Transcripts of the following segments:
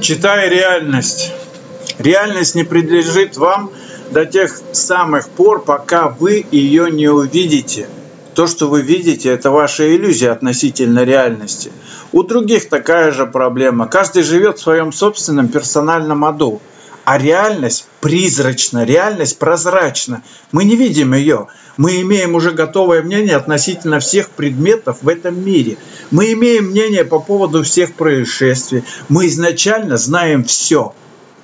Читай реальность. Реальность не принадлежит вам до тех самых пор, пока вы ее не увидите. То, что вы видите, это ваша иллюзия относительно реальности. У других такая же проблема. Каждый живет в своем собственном персональном аду. А реальность призрачна, реальность прозрачна. Мы не видим ее. Мы имеем уже готовое мнение относительно всех предметов в этом мире. Мы имеем мнение по поводу всех происшествий. Мы изначально знаем все.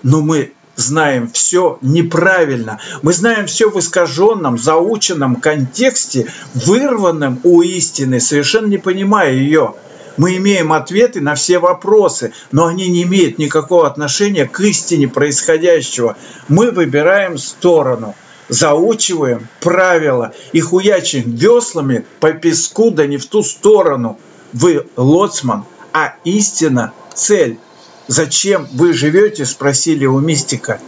Но мы знаем все неправильно. Мы знаем все в искаженном, заученном контексте, вырванном у истины, совершенно не понимая ее. Мы имеем ответы на все вопросы, но они не имеют никакого отношения к истине происходящего. Мы выбираем сторону, заучиваем правила и хуячим веслами по песку, да не в ту сторону. Вы лоцман, а истина – цель. Зачем вы живете, спросили у мистика.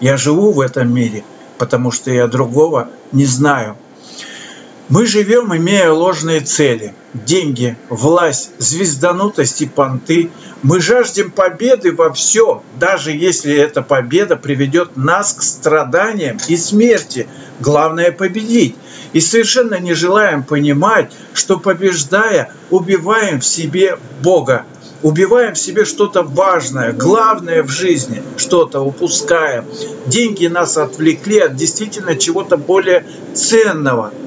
Я живу в этом мире, потому что я другого не знаю. Мы живем, имея ложные цели. Деньги, власть, звезданутость и понты. Мы жаждем победы во все, даже если эта победа приведет нас к страданиям и смерти. Главное победить. И совершенно не желаем понимать, что побеждая, убиваем в себе Бога. Убиваем в себе что-то важное, главное в жизни, что-то упускаем. Деньги нас отвлекли от действительно чего-то более ценного –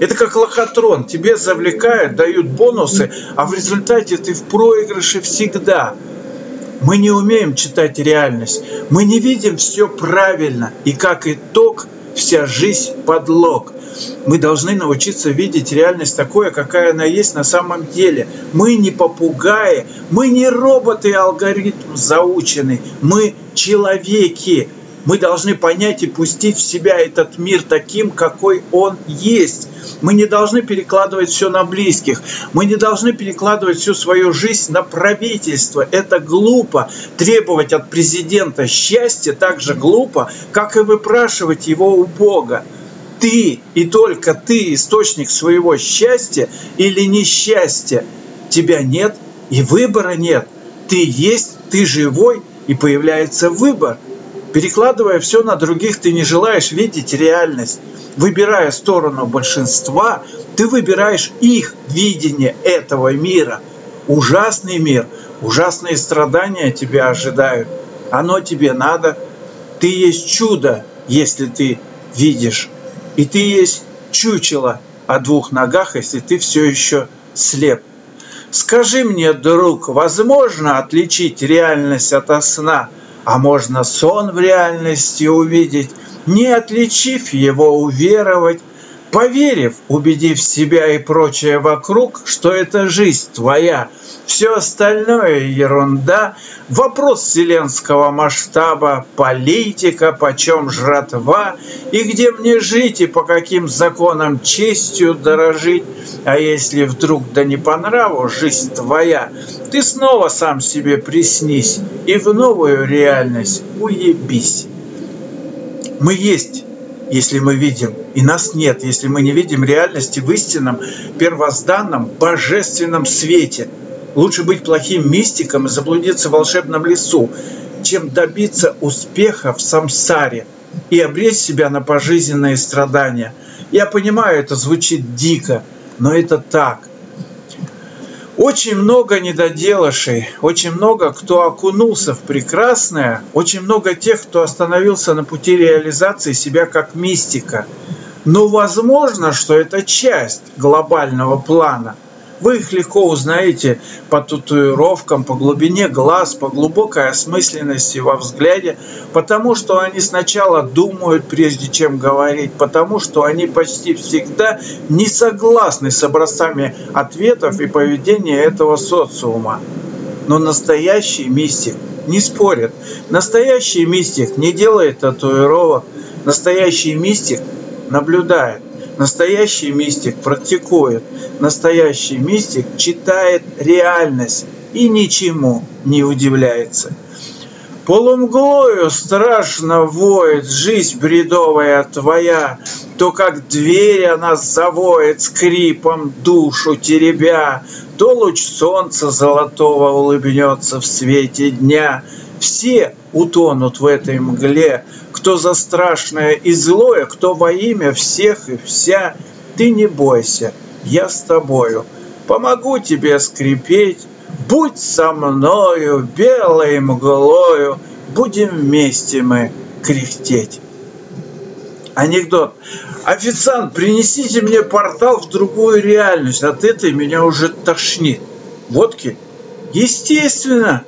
это как лохотрон. Тебе завлекают, дают бонусы, а в результате ты в проигрыше всегда. Мы не умеем читать реальность. Мы не видим все правильно. И как итог, вся жизнь подлог. Мы должны научиться видеть реальность такой, какая она есть на самом деле. Мы не попугаи, мы не роботы алгоритм заученный, мы человеки. Мы должны понять и пустить в себя этот мир таким, какой он есть. Мы не должны перекладывать все на близких. Мы не должны перекладывать всю свою жизнь на правительство. Это глупо. Требовать от президента счастья так же глупо, как и выпрашивать его у Бога. Ты и только ты источник своего счастья или несчастья. Тебя нет и выбора нет. Ты есть, ты живой, и появляется выбор – Перекладывая все на других, ты не желаешь видеть реальность. Выбирая сторону большинства, ты выбираешь их видение этого мира. Ужасный мир, ужасные страдания тебя ожидают. Оно тебе надо. Ты есть чудо, если ты видишь. И ты есть чучело о двух ногах, если ты все еще слеп. Скажи мне, друг, возможно отличить реальность от сна – а можно сон в реальности увидеть, не отличив его уверовать, поверив, убедив себя и прочее вокруг, что это жизнь твоя, все остальное ерунда, вопрос вселенского масштаба, политика, почем жратва, и где мне жить и по каким законам честью дорожить, а если вдруг да не по нраву жизнь твоя, ты снова сам себе приснись и в новую реальность уебись. Мы есть если мы видим, и нас нет, если мы не видим реальности в истинном, первозданном, божественном свете. Лучше быть плохим мистиком и заблудиться в волшебном лесу, чем добиться успеха в самсаре и обречь себя на пожизненные страдания. Я понимаю, это звучит дико, но это так. Очень много недоделавшей, очень много кто окунулся в прекрасное, очень много тех, кто остановился на пути реализации себя как мистика. Но возможно, что это часть глобального плана – вы их легко узнаете по татуировкам, по глубине глаз, по глубокой осмысленности во взгляде, потому что они сначала думают, прежде чем говорить, потому что они почти всегда не согласны с образцами ответов и поведения этого социума. Но настоящий мистик не спорит. Настоящий мистик не делает татуировок. Настоящий мистик наблюдает. Настоящий мистик практикует, настоящий мистик читает реальность и ничему не удивляется. Полумглою страшно воет жизнь бредовая твоя, То как дверь она завоет скрипом душу теребя, То луч солнца золотого улыбнется в свете дня. Все утонут в этой мгле, кто за страшное и злое, кто во имя всех и вся. Ты не бойся, я с тобою, помогу тебе скрипеть, Будь со мною белой мглою, Будем вместе мы кряхтеть. Анекдот. Официант, принесите мне портал в другую реальность. От этой меня уже тошнит. Водки? Естественно,